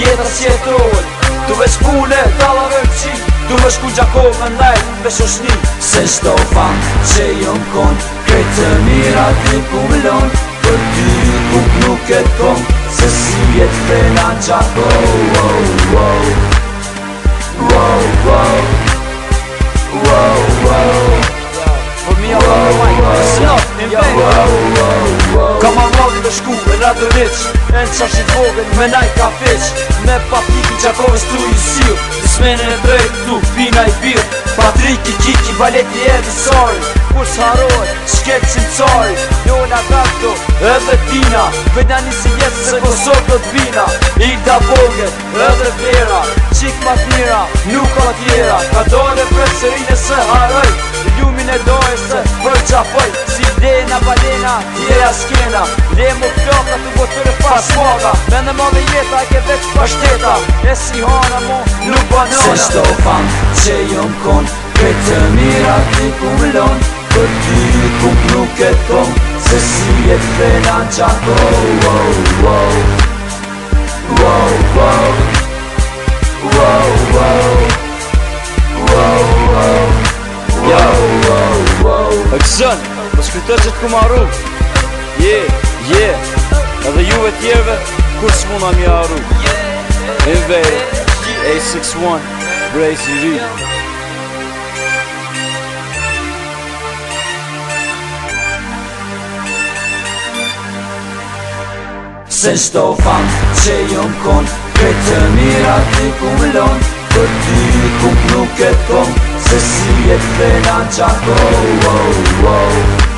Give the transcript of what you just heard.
Jeta si e tërë Tu veç pune, tala me qi Tu me shku gjako me ndaj Me shoshni Se shto fa që jom kon krejtë të mira të kumlon Për ty kuk nuk e të kon Se si jetë të nga gjako Wow, oh, wow, oh, wow oh. Wow wow wow wow wow wow wow wow wow wow wow wow wow të rich E në qashit vogën me naj ka feq Me papikin qakoves të së tu i siu Në e drejt tu pina i bil Patrik i gjit e valet i edhe sori Kur s'haroj, shket që në cori Njona kakto edhe Tina Vena nisi jetë se kësot po do t'vina I da vogën edhe vera Qik ma t'nira, nuk ka t'jera Ka dojnë e prejtë se rinë se haroj Ljumin e dojnë se përgjafoj Si dhe nga balena, tjera skena Lemo gjata të botërë pas paga Me në madhe jeta ke veç pashteta E si hana mu nuk banona Se shto fam që jom kon Këtë mira ti ku mlon Këtë ti ku nuk e thon Se si e fena qako po. Wow, wow, wow Wow, wow Wow, wow Zën, më shkrytër që t'ku Yeah, yeah Edhe juve tjerve Kur së muna mi arru Invade A61 Brace TV Se shto fam që jom kon Këtë mira ty ku më Të ty ku nuk e thon Se si jetë dhe na qako oh, Wow, oh, wow, oh. wow